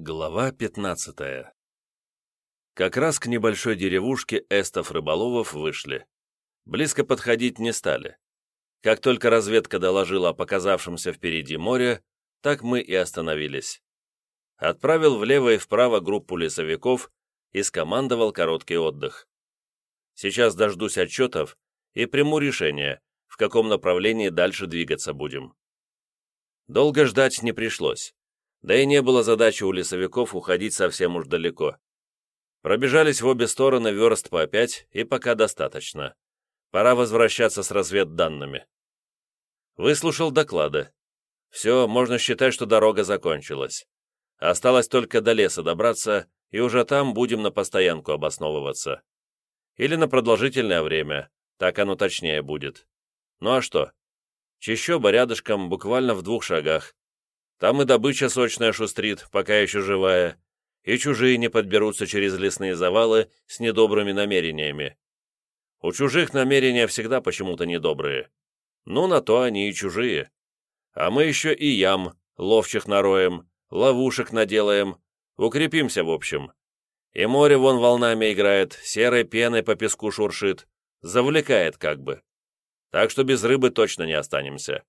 Глава 15 Как раз к небольшой деревушке эстов-рыболовов вышли. Близко подходить не стали. Как только разведка доложила о показавшемся впереди море, так мы и остановились. Отправил влево и вправо группу лесовиков и скомандовал короткий отдых. Сейчас дождусь отчетов и приму решение, в каком направлении дальше двигаться будем. Долго ждать не пришлось. Да и не было задачи у лесовиков уходить совсем уж далеко. Пробежались в обе стороны верст по пять, и пока достаточно. Пора возвращаться с разведданными. Выслушал доклады. Все, можно считать, что дорога закончилась. Осталось только до леса добраться, и уже там будем на постоянку обосновываться. Или на продолжительное время, так оно точнее будет. Ну а что? Чищоба рядышком, буквально в двух шагах. Там и добыча сочная шустрит, пока еще живая, и чужие не подберутся через лесные завалы с недобрыми намерениями. У чужих намерения всегда почему-то недобрые. Ну, на то они и чужие. А мы еще и ям, ловчих нароем, ловушек наделаем, укрепимся в общем. И море вон волнами играет, серой пеной по песку шуршит, завлекает как бы. Так что без рыбы точно не останемся.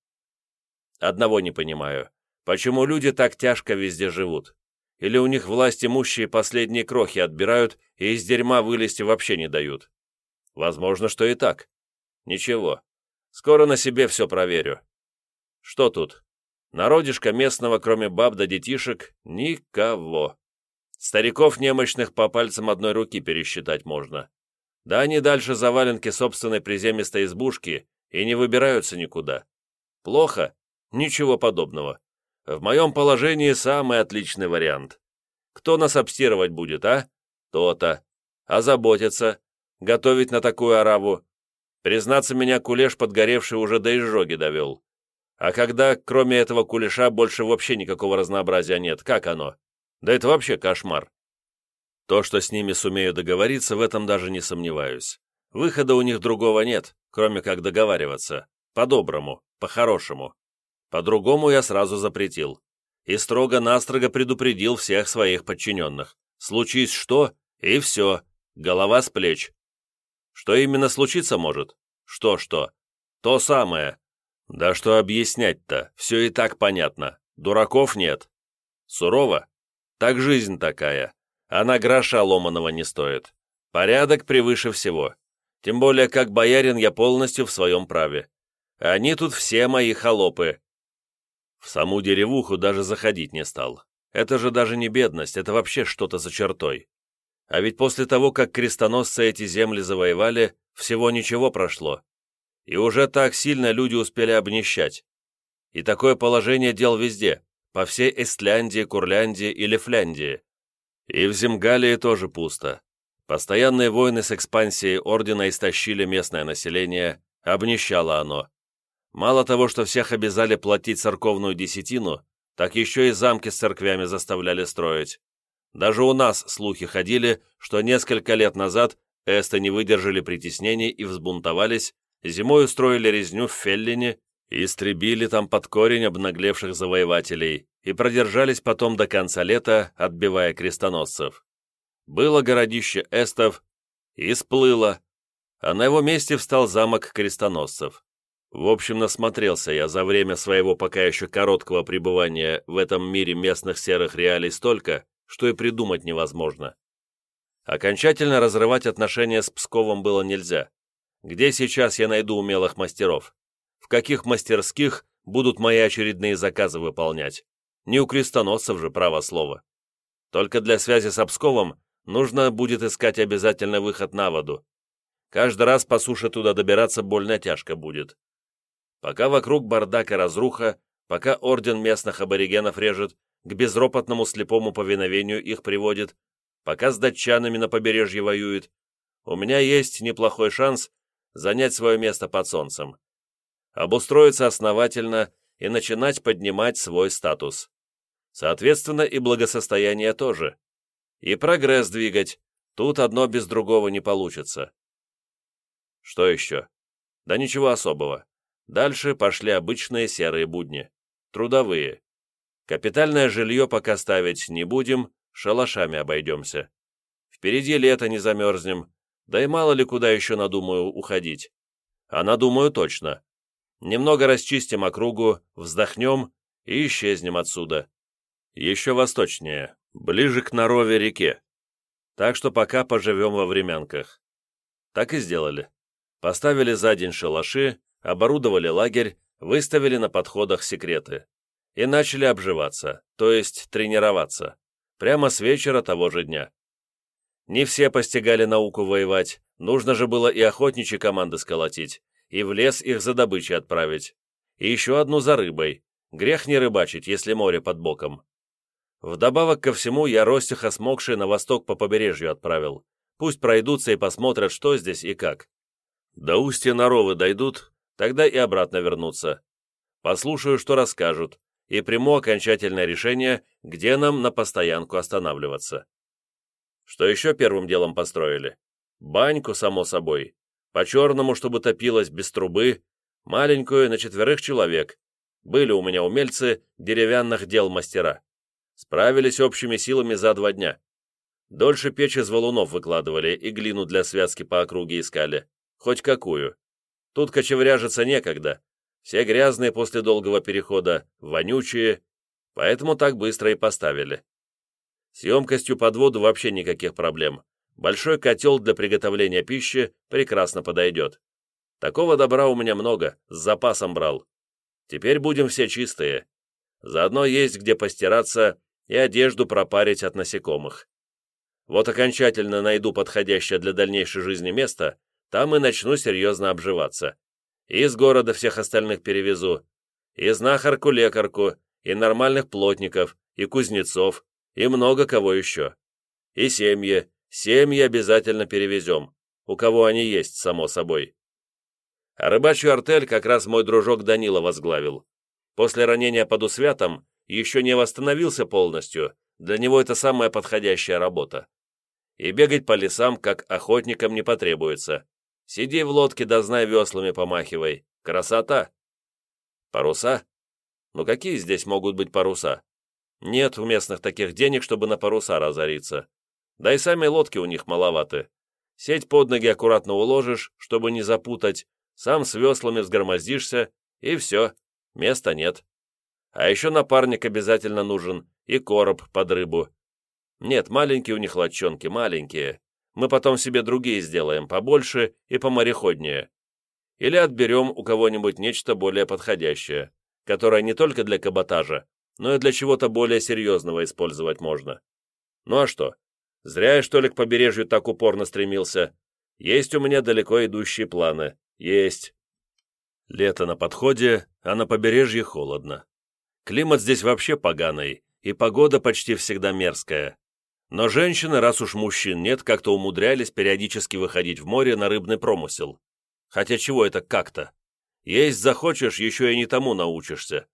Одного не понимаю. Почему люди так тяжко везде живут? Или у них власть имущие последние крохи отбирают и из дерьма вылезти вообще не дают? Возможно, что и так. Ничего. Скоро на себе все проверю. Что тут? Народишко местного, кроме баб да детишек, никого. Стариков немощных по пальцам одной руки пересчитать можно. Да они дальше заваленки собственной приземистой избушки и не выбираются никуда. Плохо? Ничего подобного. В моем положении самый отличный вариант. Кто нас обстирывать будет, а? То-то. Заботиться? Готовить на такую ораву? Признаться, меня кулеш подгоревший уже до изжоги довел. А когда, кроме этого кулеша, больше вообще никакого разнообразия нет, как оно? Да это вообще кошмар. То, что с ними сумею договориться, в этом даже не сомневаюсь. Выхода у них другого нет, кроме как договариваться. По-доброму, по-хорошему. По-другому я сразу запретил. И строго-настрого предупредил всех своих подчиненных. Случись что, и все, голова с плеч. Что именно случиться может? Что-что? То самое. Да что объяснять-то, все и так понятно. Дураков нет. Сурово? Так жизнь такая. Она гроша ломаного не стоит. Порядок превыше всего. Тем более, как боярин я полностью в своем праве. Они тут все мои холопы, в саму деревуху даже заходить не стал. Это же даже не бедность, это вообще что-то за чертой. А ведь после того, как крестоносцы эти земли завоевали, всего ничего прошло. И уже так сильно люди успели обнищать. И такое положение дел везде, по всей Эстляндии, Курляндии или Фляндии. И в Земгалии тоже пусто. Постоянные войны с экспансией ордена истощили местное население, обнищало оно. Мало того, что всех обязали платить церковную десятину, так еще и замки с церквями заставляли строить. Даже у нас слухи ходили, что несколько лет назад эсты не выдержали притеснений и взбунтовались, зимой устроили резню в Феллине истребили там под корень обнаглевших завоевателей и продержались потом до конца лета, отбивая крестоносцев. Было городище эстов и сплыло, а на его месте встал замок крестоносцев. В общем, насмотрелся я за время своего пока еще короткого пребывания в этом мире местных серых реалий столько, что и придумать невозможно. Окончательно разрывать отношения с Псковом было нельзя. Где сейчас я найду умелых мастеров? В каких мастерских будут мои очередные заказы выполнять? Не у крестоносцев же право слова. Только для связи с Псковом нужно будет искать обязательно выход на воду. Каждый раз по суше туда добираться больно тяжко будет. Пока вокруг бардак и разруха, пока орден местных аборигенов режет, к безропотному слепому повиновению их приводит, пока с датчанами на побережье воюет, у меня есть неплохой шанс занять свое место под солнцем, обустроиться основательно и начинать поднимать свой статус. Соответственно, и благосостояние тоже. И прогресс двигать, тут одно без другого не получится. Что еще? Да ничего особого. Дальше пошли обычные серые будни. Трудовые. Капитальное жилье пока ставить не будем, шалашами обойдемся. Впереди лето не замерзнем, да и мало ли куда еще надумаю уходить. А надумаю точно. Немного расчистим округу, вздохнем и исчезнем отсюда. Еще восточнее, ближе к Нарове реке. Так что пока поживем во времянках. Так и сделали. Поставили за день шалаши, оборудовали лагерь, выставили на подходах секреты. И начали обживаться, то есть тренироваться. Прямо с вечера того же дня. Не все постигали науку воевать, нужно же было и охотничьи команды сколотить, и в лес их за добычей отправить, и еще одну за рыбой. Грех не рыбачить, если море под боком. Вдобавок ко всему, я Ростиха смогший на восток по побережью отправил. Пусть пройдутся и посмотрят, что здесь и как. До устья Наровы дойдут, тогда и обратно вернутся. Послушаю, что расскажут, и приму окончательное решение, где нам на постоянку останавливаться. Что еще первым делом построили? Баньку, само собой. По-черному, чтобы топилась без трубы, маленькую, на четверых человек. Были у меня умельцы деревянных дел мастера. Справились общими силами за два дня. Дольше печь из валунов выкладывали и глину для связки по округе искали. Хоть какую. Тут кочевряжиться некогда. Все грязные после долгого перехода, вонючие, поэтому так быстро и поставили. С емкостью под воду вообще никаких проблем. Большой котел для приготовления пищи прекрасно подойдет. Такого добра у меня много, с запасом брал. Теперь будем все чистые. Заодно есть где постираться и одежду пропарить от насекомых. Вот окончательно найду подходящее для дальнейшей жизни место, там и начну серьезно обживаться. И из города всех остальных перевезу. И знахарку-лекарку, и нормальных плотников, и кузнецов, и много кого еще. И семьи, семьи обязательно перевезем, у кого они есть, само собой. А рыбачью артель как раз мой дружок Данила возглавил. После ранения под Усвятом еще не восстановился полностью, для него это самая подходящая работа. И бегать по лесам, как охотникам, не потребуется. Сиди в лодке, да знай веслами помахивай. Красота! Паруса? Ну какие здесь могут быть паруса? Нет у местных таких денег, чтобы на паруса разориться. Да и сами лодки у них маловаты. Сеть под ноги аккуратно уложишь, чтобы не запутать, сам с веслами взгромоздишься, и все, места нет. А еще напарник обязательно нужен и короб под рыбу. Нет, маленькие у них лодчонки, маленькие. Мы потом себе другие сделаем, побольше и помореходнее. Или отберем у кого-нибудь нечто более подходящее, которое не только для каботажа, но и для чего-то более серьезного использовать можно. Ну а что? Зря я, что ли, к побережью так упорно стремился. Есть у меня далеко идущие планы. Есть. Лето на подходе, а на побережье холодно. Климат здесь вообще поганый, и погода почти всегда мерзкая. Но женщины, раз уж мужчин нет, как-то умудрялись периодически выходить в море на рыбный промысел. Хотя чего это как-то? Есть захочешь, еще и не тому научишься.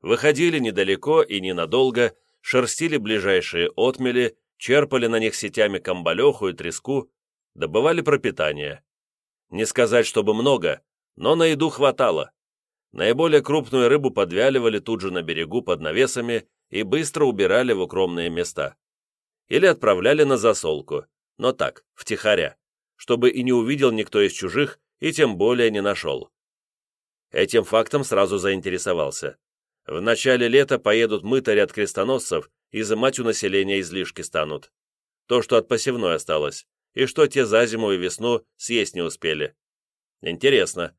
Выходили недалеко и ненадолго, шерстили ближайшие отмели, черпали на них сетями камбалеху и треску, добывали пропитание. Не сказать, чтобы много, но на еду хватало. Наиболее крупную рыбу подвяливали тут же на берегу под навесами и быстро убирали в укромные места. Или отправляли на засолку, но так, втихаря, чтобы и не увидел никто из чужих, и тем более не нашел. Этим фактом сразу заинтересовался. В начале лета поедут мытари от крестоносцев, изымать у населения излишки станут. То, что от посевной осталось, и что те за зиму и весну съесть не успели. Интересно,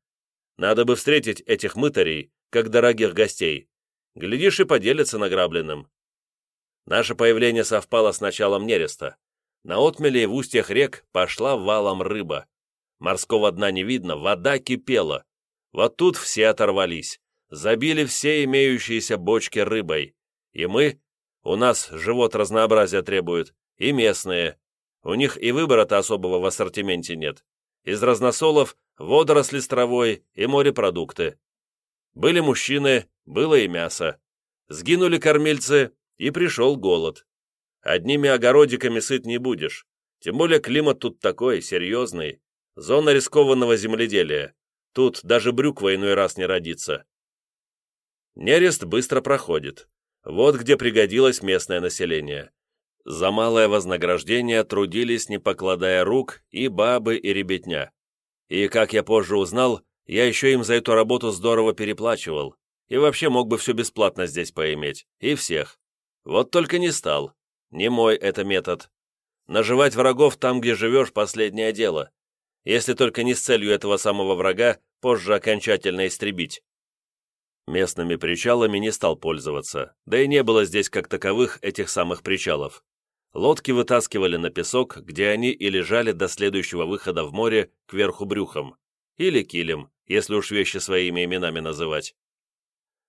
надо бы встретить этих мытарей, как дорогих гостей. Глядишь, и поделятся награбленным. Наше появление совпало с началом нереста. На отмеле и в устьях рек пошла валом рыба. Морского дна не видно, вода кипела. Вот тут все оторвались. Забили все имеющиеся бочки рыбой. И мы, у нас живот разнообразия требует, и местные. У них и выбора-то особого в ассортименте нет. Из разносолов водоросли с травой и морепродукты. Были мужчины, было и мясо. Сгинули кормильцы, и пришел голод. Одними огородиками сыт не будешь. Тем более климат тут такой, серьезный. Зона рискованного земледелия. Тут даже брюква иной раз не родится. Нерест быстро проходит. Вот где пригодилось местное население. За малое вознаграждение трудились, не покладая рук, и бабы, и ребятня. И, как я позже узнал, я еще им за эту работу здорово переплачивал, и вообще мог бы все бесплатно здесь поиметь, и всех. Вот только не стал. Не мой это метод. Наживать врагов там, где живешь, последнее дело. Если только не с целью этого самого врага позже окончательно истребить. Местными причалами не стал пользоваться, да и не было здесь как таковых этих самых причалов. Лодки вытаскивали на песок, где они и лежали до следующего выхода в море кверху брюхом. Или килем, если уж вещи своими именами называть.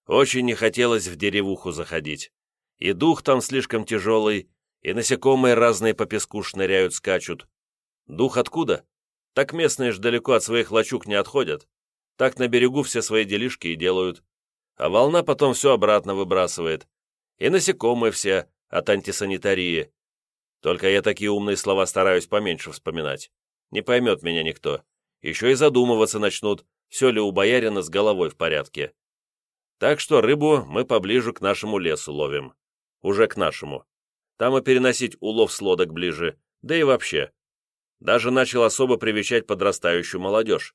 Очень не хотелось в деревуху заходить. И дух там слишком тяжелый, и насекомые разные по песку шныряют, скачут. Дух откуда? Так местные ж далеко от своих лачуг не отходят. Так на берегу все свои делишки и делают. А волна потом все обратно выбрасывает. И насекомые все от антисанитарии. Только я такие умные слова стараюсь поменьше вспоминать. Не поймет меня никто. Еще и задумываться начнут, все ли у боярина с головой в порядке. Так что рыбу мы поближе к нашему лесу ловим. Уже к нашему. Там и переносить улов с лодок ближе, да и вообще. Даже начал особо привечать подрастающую молодежь.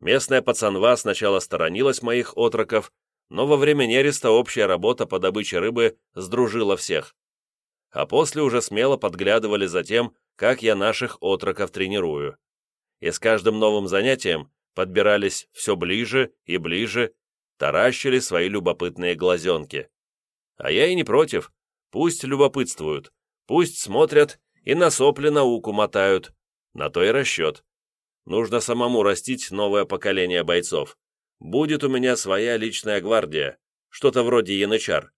Местная пацанва сначала сторонилась моих отроков, но во время нереста общая работа по добыче рыбы сдружила всех а после уже смело подглядывали за тем, как я наших отроков тренирую. И с каждым новым занятием подбирались все ближе и ближе, таращили свои любопытные глазенки. А я и не против, пусть любопытствуют, пусть смотрят и на сопли науку мотают, на то и расчет. Нужно самому растить новое поколение бойцов. Будет у меня своя личная гвардия, что-то вроде янычар.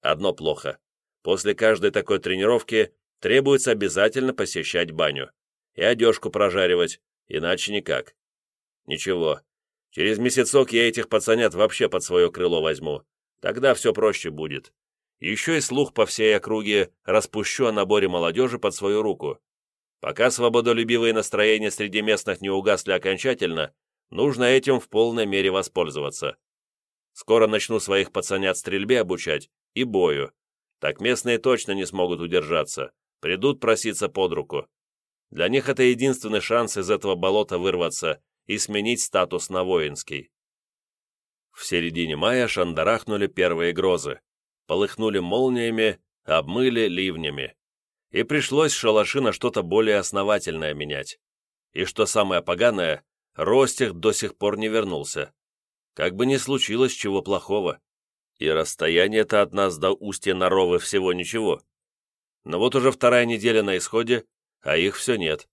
Одно плохо. После каждой такой тренировки требуется обязательно посещать баню и одежку прожаривать, иначе никак. Ничего, через месяцок я этих пацанят вообще под свое крыло возьму, тогда все проще будет. Еще и слух по всей округе распущу о наборе молодежи под свою руку. Пока свободолюбивые настроения среди местных не угасли окончательно, нужно этим в полной мере воспользоваться. Скоро начну своих пацанят стрельбе обучать и бою, так местные точно не смогут удержаться, придут проситься под руку. Для них это единственный шанс из этого болота вырваться и сменить статус на воинский. В середине мая шандарахнули первые грозы, полыхнули молниями, обмыли ливнями. И пришлось шалаши на что-то более основательное менять. И что самое поганое, Ростих до сих пор не вернулся. Как бы ни случилось чего плохого и расстояние-то от нас до устья Наровы всего ничего. Но вот уже вторая неделя на исходе, а их все нет.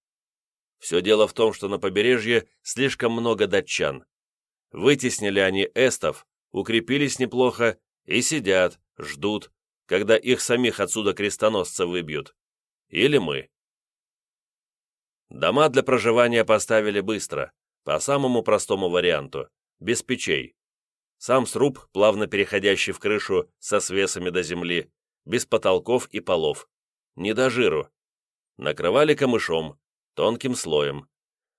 Все дело в том, что на побережье слишком много датчан. Вытеснили они эстов, укрепились неплохо и сидят, ждут, когда их самих отсюда крестоносца выбьют. Или мы. Дома для проживания поставили быстро, по самому простому варианту, без печей. Сам сруб, плавно переходящий в крышу со свесами до земли, без потолков и полов. Не до жиру. Накрывали камышом, тонким слоем.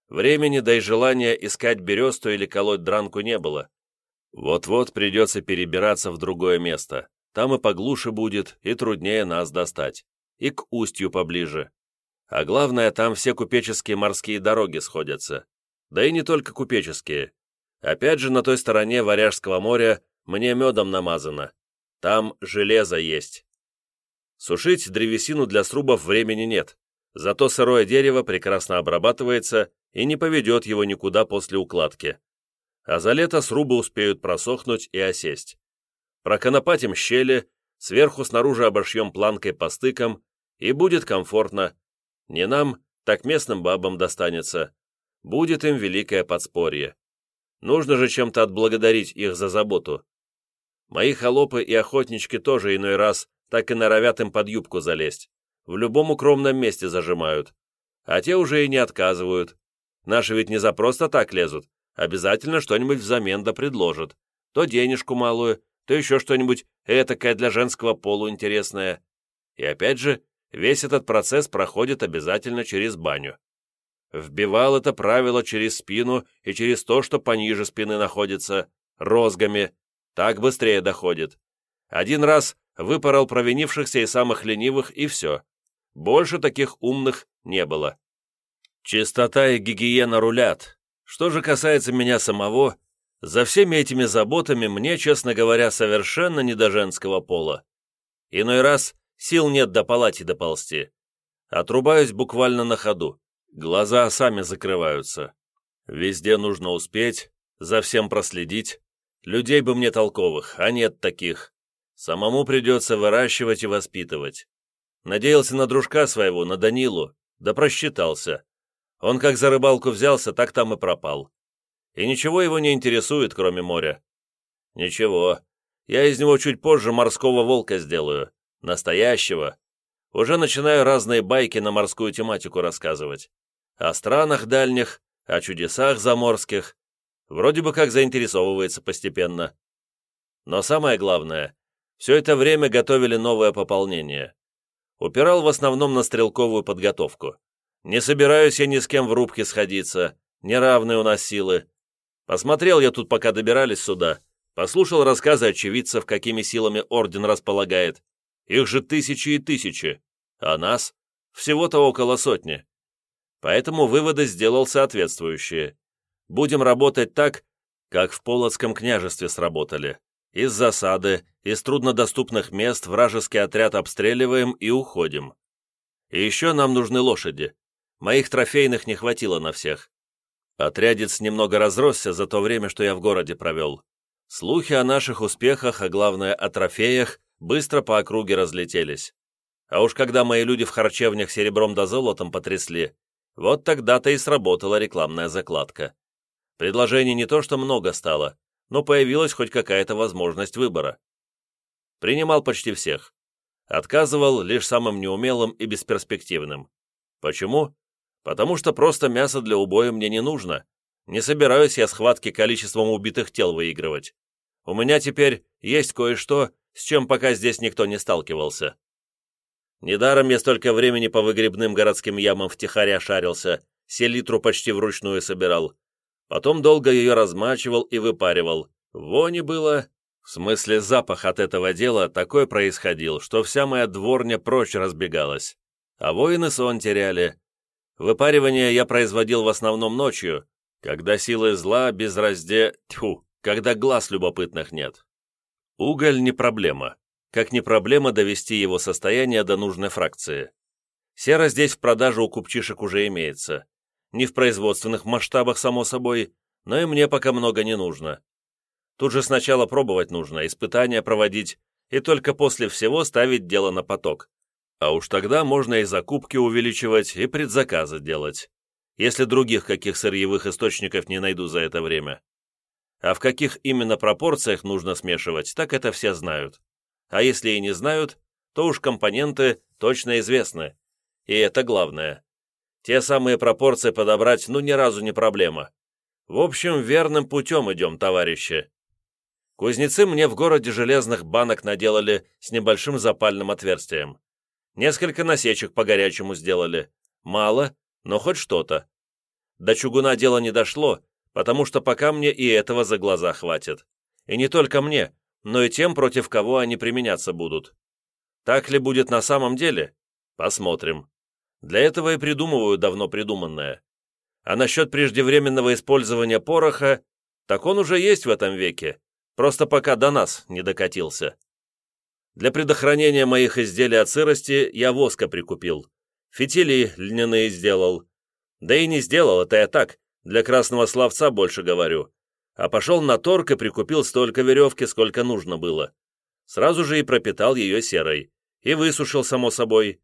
Времени, да и желания искать бересту или колоть дранку не было. Вот-вот придется перебираться в другое место. Там и поглуше будет, и труднее нас достать. И к устью поближе. А главное, там все купеческие морские дороги сходятся. Да и не только купеческие. Опять же, на той стороне Варяжского моря мне медом намазано. Там железо есть. Сушить древесину для срубов времени нет, зато сырое дерево прекрасно обрабатывается и не поведет его никуда после укладки. А за лето срубы успеют просохнуть и осесть. Проконопатим щели, сверху снаружи обошьем планкой по стыкам, и будет комфортно. Не нам, так местным бабам достанется. Будет им великое подспорье. Нужно же чем-то отблагодарить их за заботу. Мои холопы и охотнички тоже иной раз так и норовят им под юбку залезть. В любом укромном месте зажимают. А те уже и не отказывают. Наши ведь не за просто так лезут. Обязательно что-нибудь взамен да предложат. То денежку малую, то еще что-нибудь этакое для женского полу интересное. И опять же, весь этот процесс проходит обязательно через баню. Вбивал это правило через спину и через то, что пониже спины находится, розгами. Так быстрее доходит. Один раз выпорол провинившихся и самых ленивых, и все. Больше таких умных не было. Чистота и гигиена рулят. Что же касается меня самого, за всеми этими заботами мне, честно говоря, совершенно не до женского пола. Иной раз сил нет до палати доползти. Отрубаюсь буквально на ходу. Глаза сами закрываются. Везде нужно успеть, за всем проследить. Людей бы мне толковых, а нет таких. Самому придется выращивать и воспитывать. Надеялся на дружка своего, на Данилу, да просчитался. Он как за рыбалку взялся, так там и пропал. И ничего его не интересует, кроме моря. Ничего, я из него чуть позже морского волка сделаю. Настоящего. Уже начинаю разные байки на морскую тематику рассказывать. О странах дальних, о чудесах заморских. Вроде бы как заинтересовывается постепенно. Но самое главное, все это время готовили новое пополнение. Упирал в основном на стрелковую подготовку. Не собираюсь я ни с кем в рубке сходиться, неравные у нас силы. Посмотрел я тут, пока добирались сюда, послушал рассказы очевидцев, какими силами орден располагает. Их же тысячи и тысячи, а нас всего-то около сотни. Поэтому выводы сделал соответствующие. Будем работать так, как в Полоцком княжестве сработали. Из засады, из труднодоступных мест вражеский отряд обстреливаем и уходим. И еще нам нужны лошади. Моих трофейных не хватило на всех. Отрядец немного разросся за то время, что я в городе провел. Слухи о наших успехах, а главное о трофеях, быстро по округе разлетелись. А уж когда мои люди в харчевнях серебром да золотом потрясли, вот тогда-то и сработала рекламная закладка. Предложений не то что много стало, но появилась хоть какая-то возможность выбора. Принимал почти всех. Отказывал лишь самым неумелым и бесперспективным. Почему? Потому что просто мясо для убоя мне не нужно. Не собираюсь я схватки количеством убитых тел выигрывать. У меня теперь есть кое-что, с чем пока здесь никто не сталкивался. Недаром я столько времени по выгребным городским ямам втихаря шарился, селитру почти вручную собирал. Потом долго ее размачивал и выпаривал. Вони было... В смысле, запах от этого дела такой происходил, что вся моя дворня прочь разбегалась. А воины сон теряли. Выпаривание я производил в основном ночью, когда силы зла безразде... Тьфу, когда глаз любопытных нет. Уголь не проблема, как не проблема довести его состояние до нужной фракции. Сера здесь в продаже у купчишек уже имеется. Не в производственных масштабах, само собой, но и мне пока много не нужно. Тут же сначала пробовать нужно, испытания проводить, и только после всего ставить дело на поток. А уж тогда можно и закупки увеличивать, и предзаказы делать, если других каких сырьевых источников не найду за это время. А в каких именно пропорциях нужно смешивать, так это все знают. А если и не знают, то уж компоненты точно известны. И это главное. Те самые пропорции подобрать ну ни разу не проблема. В общем, верным путем идем, товарищи. Кузнецы мне в городе железных банок наделали с небольшим запальным отверстием. Несколько насечек по горячему сделали. Мало, но хоть что-то. До чугуна дело не дошло, потому что пока мне и этого за глаза хватит. И не только мне, но и тем, против кого они применяться будут. Так ли будет на самом деле? Посмотрим. Для этого и придумываю давно придуманное. А насчет преждевременного использования пороха, так он уже есть в этом веке, Просто пока до нас не докатился. Для предохранения моих изделий от сырости я воска прикупил. Фитили льняные сделал. Да и не сделал, это я так, для красного словца больше говорю. А пошел на торг и прикупил столько веревки, сколько нужно было. Сразу же и пропитал ее серой. И высушил, само собой.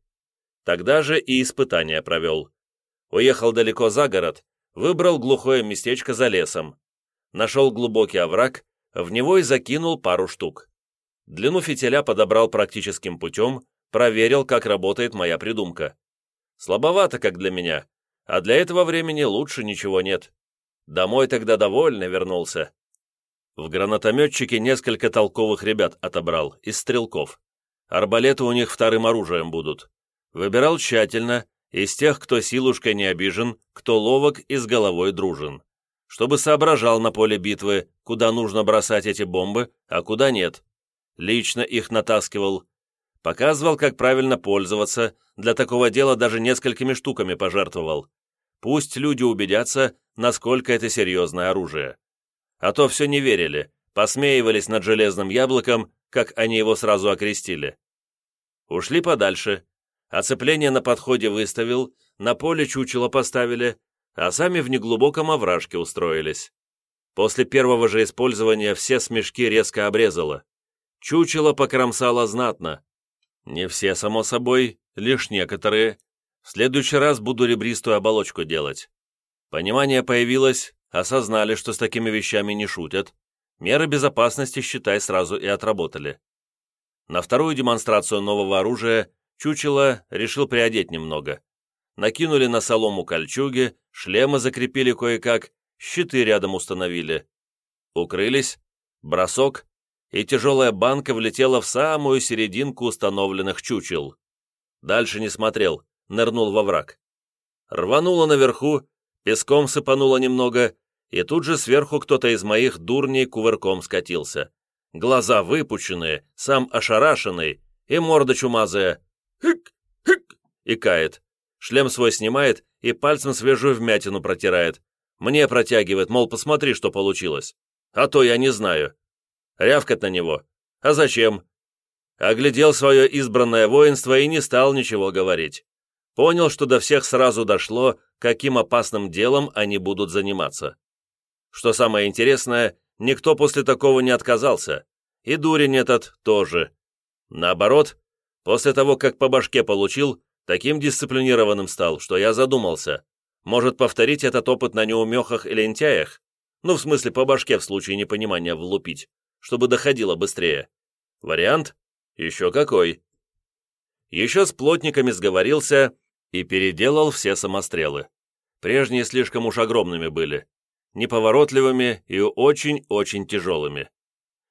Тогда же и испытания провел. Уехал далеко за город, выбрал глухое местечко за лесом. Нашел глубокий овраг, в него и закинул пару штук. Длину фитиля подобрал практическим путем, проверил, как работает моя придумка. Слабовато, как для меня, а для этого времени лучше ничего нет. Домой тогда довольно вернулся. В гранатометчике несколько толковых ребят отобрал, из стрелков. Арбалеты у них вторым оружием будут. Выбирал тщательно, из тех, кто силушкой не обижен, кто ловок и с головой дружен чтобы соображал на поле битвы, куда нужно бросать эти бомбы, а куда нет. лично их натаскивал. Показывал, как правильно пользоваться, для такого дела даже несколькими штуками пожертвовал. Пусть люди убедятся, насколько это серьезное оружие. А то все не верили, посмеивались над железным яблоком, как они его сразу окрестили. Ушли подальше. Оцепление на подходе выставил, на поле чучело поставили, а сами в неглубоком овражке устроились. После первого же использования все смешки резко обрезало. Чучело покромсало знатно. Не все, само собой, лишь некоторые. В следующий раз буду ребристую оболочку делать. Понимание появилось, осознали, что с такими вещами не шутят. Меры безопасности, считай, сразу и отработали. На вторую демонстрацию нового оружия чучело решил приодеть немного. Накинули на солому кольчуги, шлемы закрепили кое-как, щиты рядом установили. Укрылись, бросок, и тяжелая банка влетела в самую серединку установленных чучел. Дальше не смотрел, нырнул во враг. Рвануло наверху, песком сыпануло немного, и тут же сверху кто-то из моих дурней кувырком скатился. Глаза выпученные, сам ошарашенный, и морда чумазая. Хык, хык, и кает. Шлем свой снимает и пальцем свежую вмятину протирает. Мне протягивает, мол, посмотри, что получилось. А то я не знаю. Рявкать на него. А зачем? Оглядел свое избранное воинство и не стал ничего говорить. Понял, что до всех сразу дошло, каким опасным делом они будут заниматься. Что самое интересное, никто после такого не отказался. И дурень этот тоже. Наоборот, после того, как по башке получил, таким дисциплинированным стал, что я задумался. Может повторить этот опыт на неумехах и лентяях? Ну, в смысле, по башке в случае непонимания влупить, чтобы доходило быстрее. Вариант? Еще какой. Еще с плотниками сговорился и переделал все самострелы. Прежние слишком уж огромными были, неповоротливыми и очень-очень тяжелыми.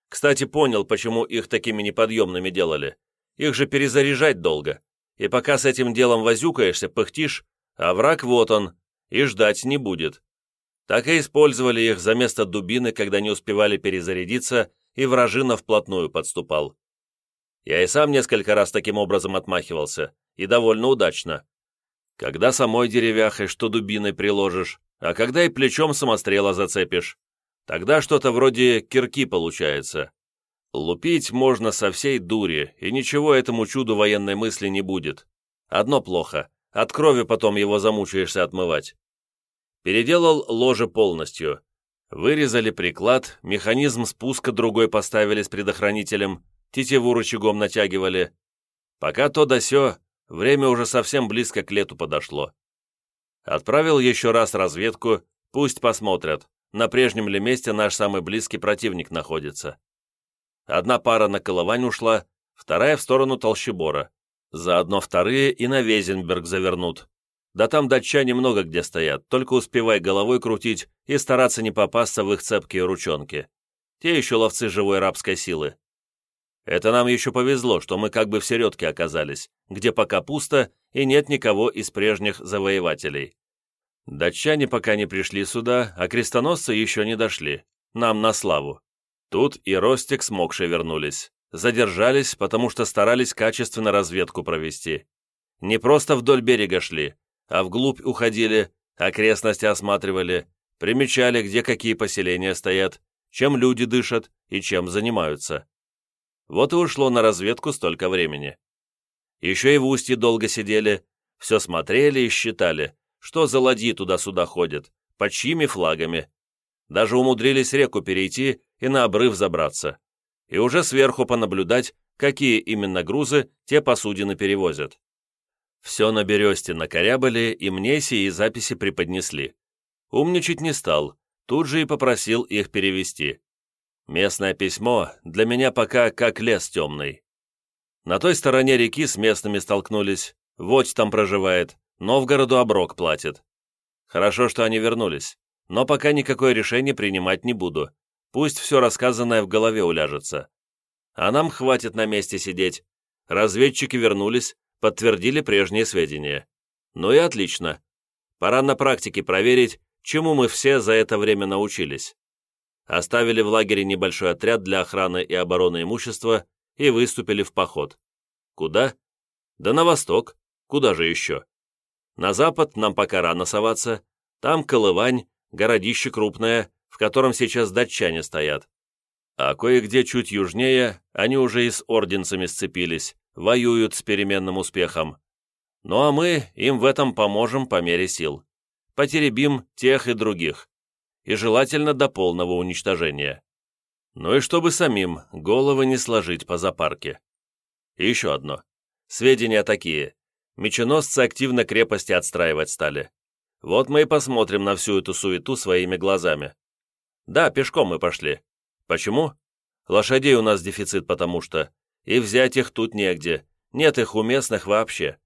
Кстати, понял, почему их такими неподъемными делали. Их же перезаряжать долго. И пока с этим делом возюкаешься, пыхтишь, а враг вот он, и ждать не будет. Так и использовали их за место дубины, когда не успевали перезарядиться, и вражина вплотную подступал. Я и сам несколько раз таким образом отмахивался, и довольно удачно. Когда самой деревяхой что дубиной приложишь, а когда и плечом самострела зацепишь. Тогда что-то вроде кирки получается. Лупить можно со всей дури, и ничего этому чуду военной мысли не будет. Одно плохо, от крови потом его замучаешься отмывать. Переделал ложе полностью. Вырезали приклад, механизм спуска другой поставили с предохранителем, тетиву рычагом натягивали. Пока то да сё, время уже совсем близко к лету подошло. Отправил еще раз разведку, пусть посмотрят, на прежнем ли месте наш самый близкий противник находится. Одна пара на Колывань ушла, вторая в сторону Толщебора. Заодно вторые и на Везенберг завернут. Да там датчане много где стоят, только успевай головой крутить и стараться не попасться в их цепкие ручонки. Те еще ловцы живой рабской силы. Это нам еще повезло, что мы как бы в середке оказались, где пока пусто и нет никого из прежних завоевателей. Датчане пока не пришли сюда, а крестоносцы еще не дошли. Нам на славу. Тут и Ростик с Мокшей вернулись. Задержались, потому что старались качественно разведку провести. Не просто вдоль берега шли, а вглубь уходили, окрестности осматривали, примечали, где какие поселения стоят, чем люди дышат и чем занимаются. Вот и ушло на разведку столько времени. Еще и в устье долго сидели, все смотрели и считали, что за ладьи туда-сюда ходят, под чьими флагами. Даже умудрились реку перейти и на обрыв забраться. И уже сверху понаблюдать, какие именно грузы те посудины перевозят. Все на бересте накорябали, и мне сии записи преподнесли. Умничать не стал, тут же и попросил их перевести. Местное письмо для меня пока как лес темный. На той стороне реки с местными столкнулись, Водь там проживает, Новгороду оброк платит. Хорошо, что они вернулись, но пока никакое решение принимать не буду. Пусть все рассказанное в голове уляжется. А нам хватит на месте сидеть. Разведчики вернулись, подтвердили прежние сведения. Ну и отлично. Пора на практике проверить, чему мы все за это время научились. оставили в лагере небольшой отряд для охраны и обороны имущества и выступили в поход. Куда? Да на восток. Куда же еще? На запад нам пока рано соваться. Там Колывань, городище крупное, в котором сейчас датчане стоят. А кое-где чуть южнее они уже и с орденцами сцепились, воюют с переменным успехом. Ну а мы им в этом поможем по мере сил. Потеребим тех и других. И желательно до полного уничтожения. Ну и чтобы самим головы не сложить по запарке. И еще одно. Сведения такие. Меченосцы активно крепости отстраивать стали. Вот мы и посмотрим на всю эту суету своими глазами. Да, пешком мы пошли. Почему? Лошадей у нас дефицит потому что. И взять их тут негде. Нет их у местных вообще.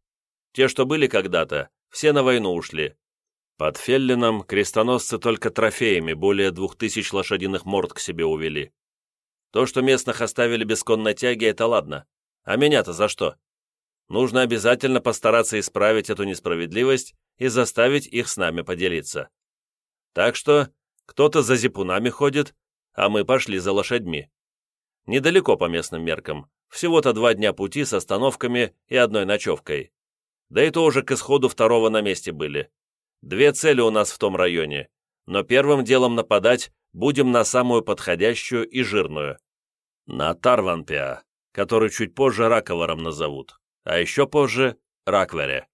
Те, что были когда-то, все на войну ушли. Под Феллином крестоносцы только трофеями более двух тысяч лошадиных морд к себе увели. То, что местных оставили без конной тяги, это ладно. А меня-то за что? Нужно обязательно постараться исправить эту несправедливость и заставить их с нами поделиться. Так что кто-то за зипунами ходит, а мы пошли за лошадьми. Недалеко по местным меркам, всего-то два дня пути с остановками и одной ночевкой. Да и то уже к исходу второго на месте были. Две цели у нас в том районе, но первым делом нападать будем на самую подходящую и жирную. На Тарванпиа, который чуть позже Раковаром назовут, а еще позже Раквере.